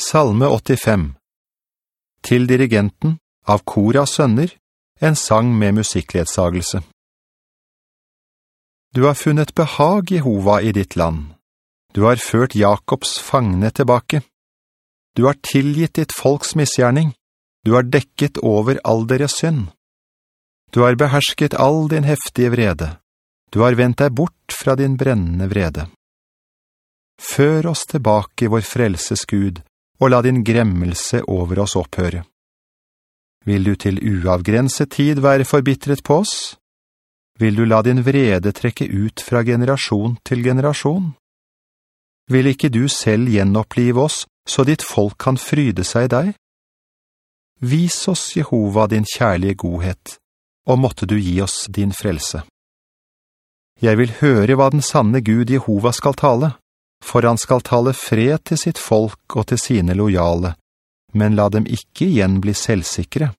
Salme 85 Til dirigenten av Koras sønner, en sang med musikkledsagelse. Du har funnet behag, Jehova, i ditt land. Du har ført Jakobs fangne tilbake. Du har tilgitt ditt folks misgjerning. Du har dekket over all deres synd. Du har behersket all din heftige vrede. Du har vendt deg bort fra din brennende vrede. Før oss tilbake, vår frelses Gud, og la din gremmelse over oss opphøre. Vil du til uavgrenset tid være forbittret på oss? Vil du la din vrede trekke ut fra generasjon til generasjon? Vil ikke du selv gjenopplive oss, så ditt folk kan fryde seg i deg? Vis oss, Jehova, din kjærlige godhet, og måtte du gi oss din frelse. Jeg vil høre hva den sanne Gud Jehova skal tale, for han skal tale fred til sitt folk og til sine lojale, men la dem ikke igjen bli selvsikre.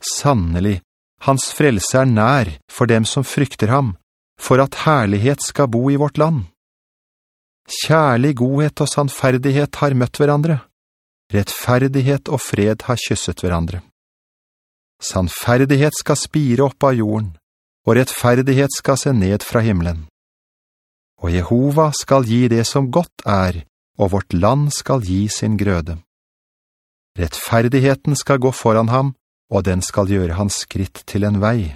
Sannelig, hans frelse er nær for dem som frykter ham, for at herlighet skal bo i vårt land. Kjærlig godhet og sannferdighet har møtt hverandre. Rettferdighet og fred har kysset hverandre. Sannferdighet skal spire opp av jorden, og rettferdighet skal se ned fra himmelen. Og Jehova skal gi det som godt er, og vårt land skal gi sin grøde. Rettferdigheten skal gå foran ham, og den skal gjøre hans skritt til en vei.